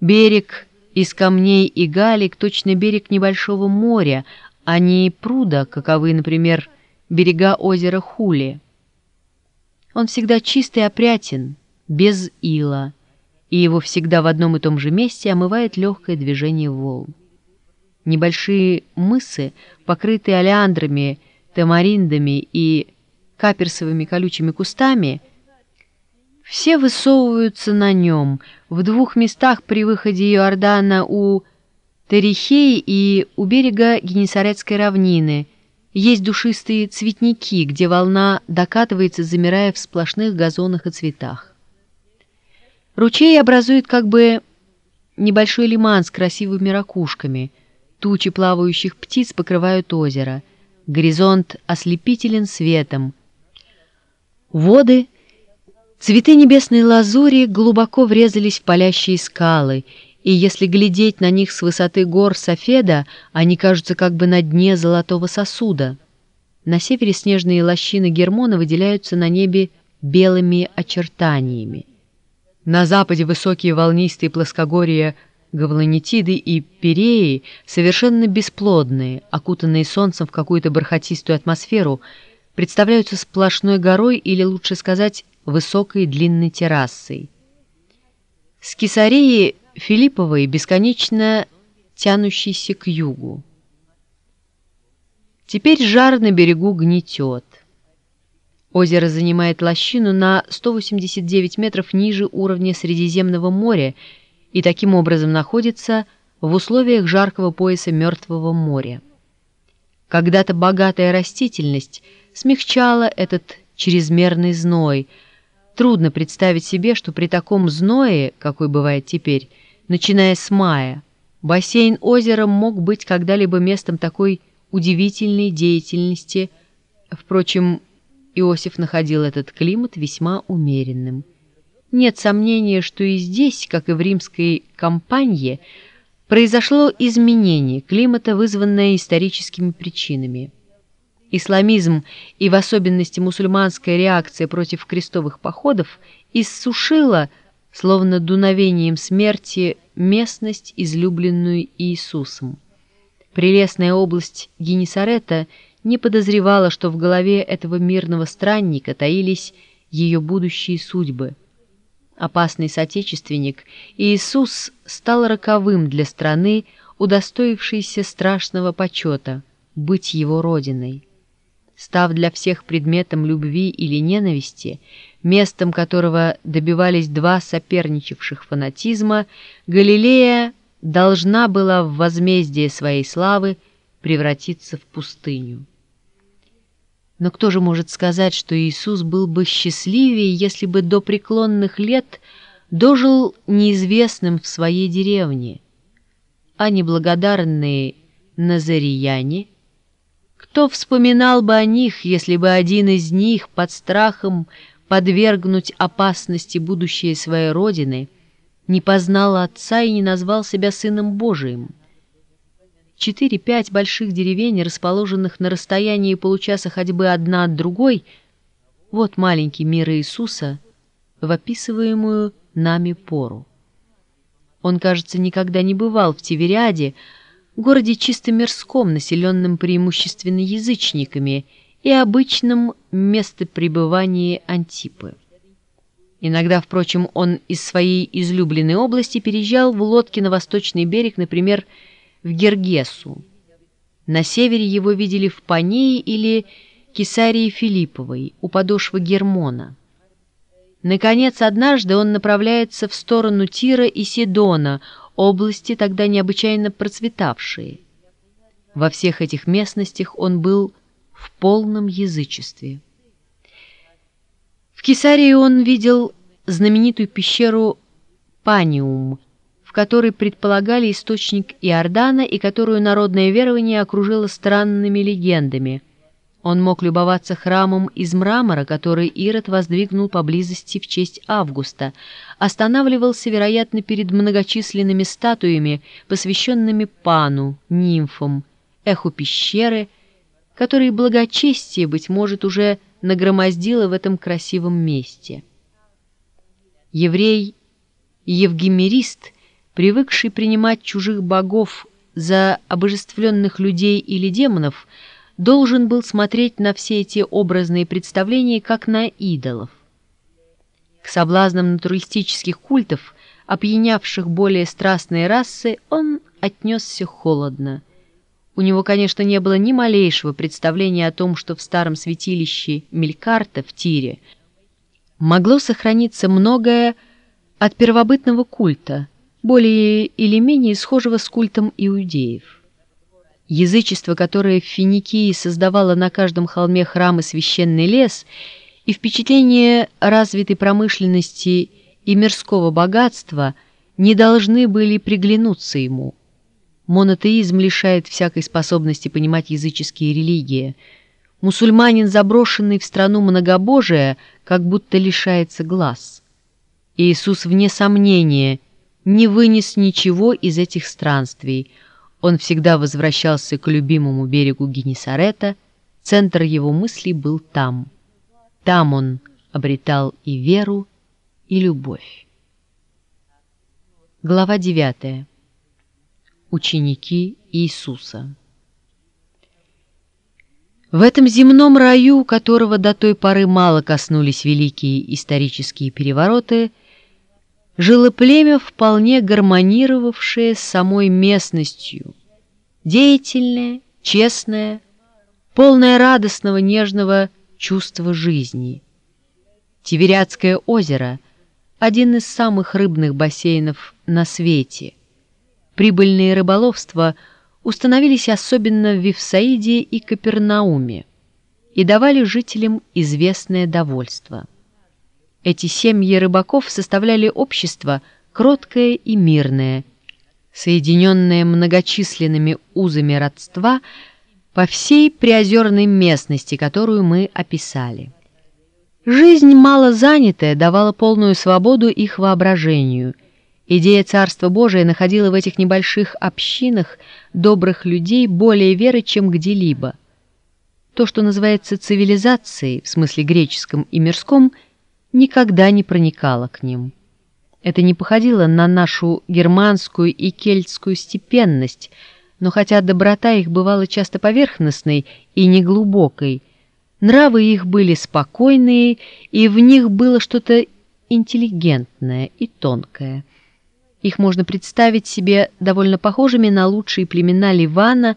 Берег из камней и галек точно берег небольшого моря, а не пруда, каковы, например, берега озера Хули. Он всегда чистый и опрятен, без ила, и его всегда в одном и том же месте омывает легкое движение волн. Небольшие мысы, покрытые олеандрами, тамариндами и каперсовыми колючими кустами, все высовываются на нем в двух местах при выходе Иордана у Терихей и у берега Генесарецкой равнины – есть душистые цветники, где волна докатывается, замирая в сплошных газонах и цветах. Ручей образует как бы небольшой лиман с красивыми ракушками. Тучи плавающих птиц покрывают озеро. Горизонт ослепителен светом. Воды, цветы небесной лазури глубоко врезались в палящие скалы, и если глядеть на них с высоты гор Софеда, они кажутся как бы на дне золотого сосуда. На севере снежные лощины Гермона выделяются на небе белыми очертаниями. На западе высокие волнистые плоскогорья Гавланитиды и Пиреи, совершенно бесплодные, окутанные солнцем в какую-то бархатистую атмосферу, представляются сплошной горой или, лучше сказать, высокой длинной террасой. С Кесареи Филипповой, бесконечно тянущейся к югу. Теперь жар на берегу гнетет. Озеро занимает лощину на 189 метров ниже уровня Средиземного моря и таким образом находится в условиях жаркого пояса Мертвого моря. Когда-то богатая растительность смягчала этот чрезмерный зной. Трудно представить себе, что при таком зное, какой бывает теперь, начиная с мая, бассейн озера мог быть когда-либо местом такой удивительной деятельности. Впрочем, Иосиф находил этот климат весьма умеренным. Нет сомнения, что и здесь, как и в римской кампании, произошло изменение климата, вызванное историческими причинами. Исламизм и в особенности мусульманская реакция против крестовых походов иссушила – словно дуновением смерти, местность, излюбленную Иисусом. Прелестная область Генесарета не подозревала, что в голове этого мирного странника таились ее будущие судьбы. Опасный соотечественник, Иисус стал роковым для страны, удостоившейся страшного почета — быть его родиной став для всех предметом любви или ненависти, местом которого добивались два соперничавших фанатизма, Галилея должна была в возмездие своей славы превратиться в пустыню. Но кто же может сказать, что Иисус был бы счастливее, если бы до преклонных лет дожил неизвестным в своей деревне, а неблагодарные назарияне — кто вспоминал бы о них, если бы один из них под страхом подвергнуть опасности будущее своей родины не познал отца и не назвал себя сыном Божиим? Четыре-пять больших деревень, расположенных на расстоянии получаса ходьбы одна от другой, вот маленький мир Иисуса в описываемую нами пору. Он, кажется, никогда не бывал в Тивериаде, городе чисто мирском, населенном преимущественно язычниками и обычном местопребывании Антипы. Иногда, впрочем, он из своей излюбленной области переезжал в лодке на восточный берег, например, в Гергесу. На севере его видели в Панее или Кесарии Филипповой, у подошвы Гермона. Наконец, однажды он направляется в сторону Тира и Сидона, области, тогда необычайно процветавшие. Во всех этих местностях он был в полном язычестве. В Кесарии он видел знаменитую пещеру Паниум, в которой предполагали источник Иордана и которую народное верование окружило странными легендами – он мог любоваться храмом из мрамора, который Ирод воздвигнул поблизости в честь Августа, останавливался, вероятно, перед многочисленными статуями, посвященными Пану, нимфам, эху пещеры, которые благочестие, быть может, уже нагромоздило в этом красивом месте. Еврей Евгемерист, привыкший принимать чужих богов за обожествленных людей или демонов, должен был смотреть на все эти образные представления как на идолов. К соблазнам натуралистических культов, опьянявших более страстные расы, он отнесся холодно. У него, конечно, не было ни малейшего представления о том, что в старом святилище Мелькарта в Тире могло сохраниться многое от первобытного культа, более или менее схожего с культом иудеев. Язычество, которое в Финикии создавало на каждом холме храм и священный лес, и впечатление развитой промышленности и мирского богатства не должны были приглянуться ему. Монотеизм лишает всякой способности понимать языческие религии. Мусульманин, заброшенный в страну многобожия, как будто лишается глаз. Иисус, вне сомнения, не вынес ничего из этих странствий – он всегда возвращался к любимому берегу Генесарета, центр его мыслей был там. Там он обретал и веру, и любовь. Глава 9. Ученики Иисуса. В этом земном раю, которого до той поры мало коснулись великие исторические перевороты, жило племя, вполне гармонировавшее с самой местностью, деятельное, честное, полное радостного, нежного чувства жизни. Тиверятское озеро – один из самых рыбных бассейнов на свете. Прибыльные рыболовства установились особенно в Вифсаиде и Капернауме и давали жителям известное довольство – эти семьи рыбаков составляли общество кроткое и мирное, соединенное многочисленными узами родства по всей приозерной местности, которую мы описали. Жизнь мало занятая давала полную свободу их воображению. Идея Царства Божия находила в этих небольших общинах добрых людей более веры, чем где-либо. То, что называется цивилизацией, в смысле греческом и мирском – никогда не проникала к ним. Это не походило на нашу германскую и кельтскую степенность, но хотя доброта их бывала часто поверхностной и неглубокой, нравы их были спокойные, и в них было что-то интеллигентное и тонкое. Их можно представить себе довольно похожими на лучшие племена Ливана,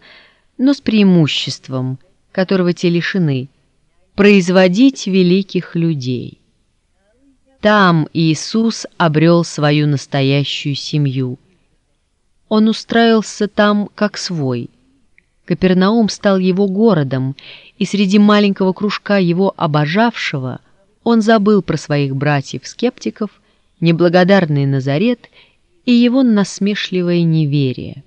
но с преимуществом, которого те лишены – производить великих людей. Там Иисус обрел свою настоящую семью. Он устраивался там как свой. Капернаум стал его городом, и среди маленького кружка его обожавшего он забыл про своих братьев-скептиков, неблагодарный Назарет и его насмешливое неверие.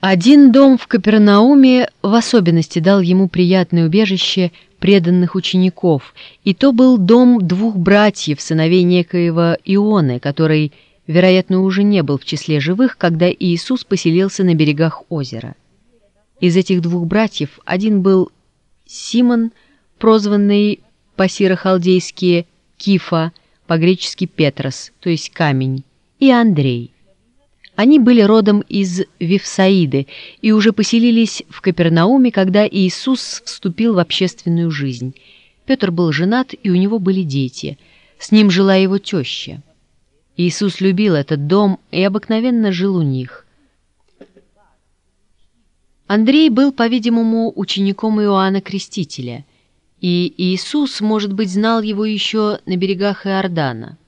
Один дом в Капернауме в особенности дал ему приятное убежище преданных учеников, и то был дом двух братьев, сыновей некоего Ионы, который, вероятно, уже не был в числе живых, когда Иисус поселился на берегах озера. Из этих двух братьев один был Симон, прозванный по-сирохалдейски Кифа, по-гречески Петрос, то есть камень, и Андрей. Они были родом из Вифсаиды и уже поселились в Капернауме, когда Иисус вступил в общественную жизнь. Петр был женат, и у него были дети. С ним жила его теща. Иисус любил этот дом и обыкновенно жил у них. Андрей был, по-видимому, учеником Иоанна Крестителя, и Иисус, может быть, знал его еще на берегах Иордана.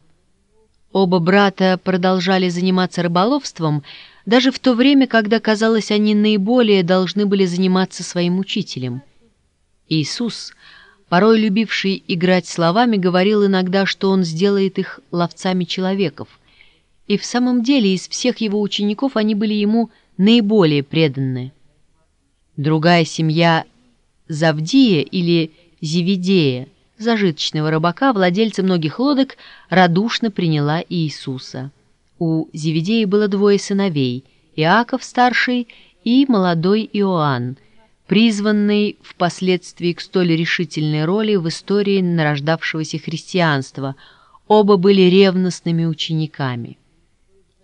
Оба брата продолжали заниматься рыболовством, даже в то время, когда, казалось, они наиболее должны были заниматься своим учителем. Иисус, порой любивший играть словами, говорил иногда, что он сделает их ловцами человеков. И в самом деле из всех его учеников они были ему наиболее преданы. Другая семья Завдия или Зеведея – зажиточного рыбака, владельца многих лодок, радушно приняла Иисуса. У Зеведея было двое сыновей – Иаков старший и молодой Иоанн, призванный впоследствии к столь решительной роли в истории нарождавшегося христианства. Оба были ревностными учениками.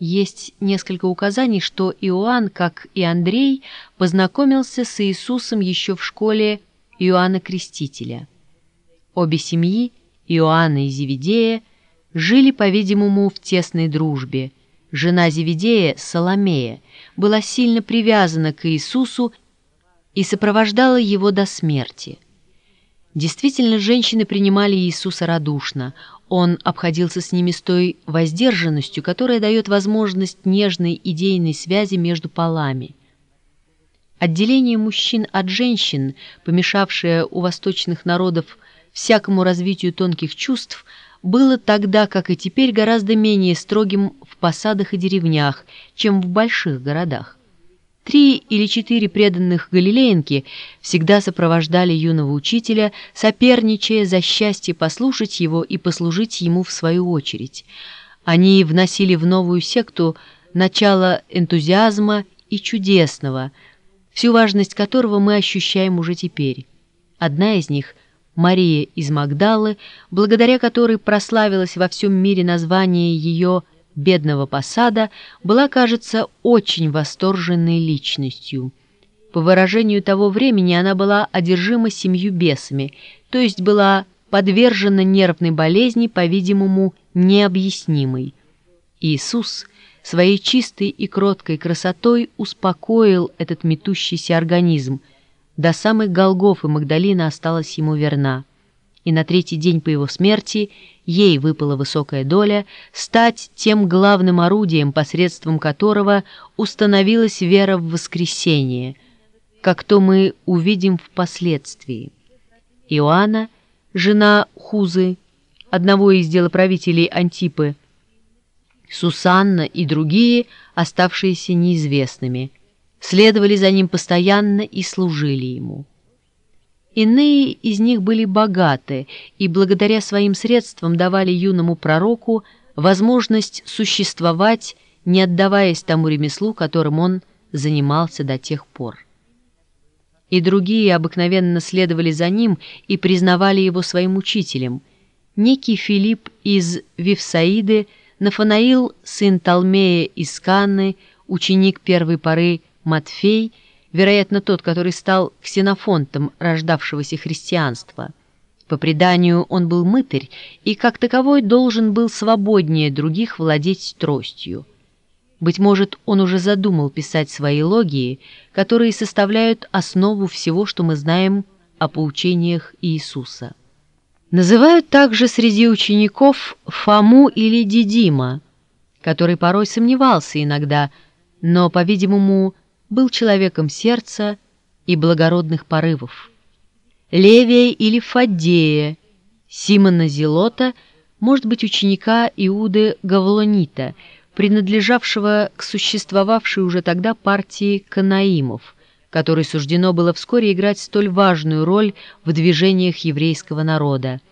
Есть несколько указаний, что Иоанн, как и Андрей, познакомился с Иисусом еще в школе Иоанна Крестителя – Обе семьи, Иоанна и Зеведея, жили, по-видимому, в тесной дружбе. Жена Зеведея, Соломея, была сильно привязана к Иисусу и сопровождала его до смерти. Действительно, женщины принимали Иисуса радушно. Он обходился с ними с той воздержанностью, которая дает возможность нежной идейной связи между полами. Отделение мужчин от женщин, помешавшее у восточных народов всякому развитию тонких чувств, было тогда, как и теперь, гораздо менее строгим в посадах и деревнях, чем в больших городах. Три или четыре преданных галилеянки всегда сопровождали юного учителя, соперничая за счастье послушать его и послужить ему в свою очередь. Они вносили в новую секту начало энтузиазма и чудесного, всю важность которого мы ощущаем уже теперь. Одна из них — Мария из Магдалы, благодаря которой прославилось во всем мире название ее «бедного посада», была, кажется, очень восторженной личностью. По выражению того времени она была одержима семью бесами, то есть была подвержена нервной болезни, по-видимому, необъяснимой. Иисус своей чистой и кроткой красотой успокоил этот метущийся организм – до самых Голгоф и Магдалина осталась ему верна, и на третий день по его смерти ей выпала высокая доля стать тем главным орудием, посредством которого установилась вера в воскресение, как то мы увидим впоследствии. Иоанна, жена Хузы, одного из делоправителей Антипы, Сусанна и другие, оставшиеся неизвестными – следовали за ним постоянно и служили ему. Иные из них были богаты и благодаря своим средствам давали юному пророку возможность существовать, не отдаваясь тому ремеслу, которым он занимался до тех пор. И другие обыкновенно следовали за ним и признавали его своим учителем. Некий Филипп из Вифсаиды, Нафанаил, сын Талмея из Канны, ученик первой поры Матфей, вероятно, тот, который стал ксенофонтом рождавшегося христианства. По преданию он был мытарь и, как таковой, должен был свободнее других владеть тростью. Быть может, он уже задумал писать свои логии, которые составляют основу всего, что мы знаем о поучениях Иисуса. Называют также среди учеников Фому или Дидима, который порой сомневался иногда, но, по-видимому, был человеком сердца и благородных порывов. Левия или Фаддея, Симона Зелота, может быть, ученика Иуды Гавлонита, принадлежавшего к существовавшей уже тогда партии Канаимов, которой суждено было вскоре играть столь важную роль в движениях еврейского народа –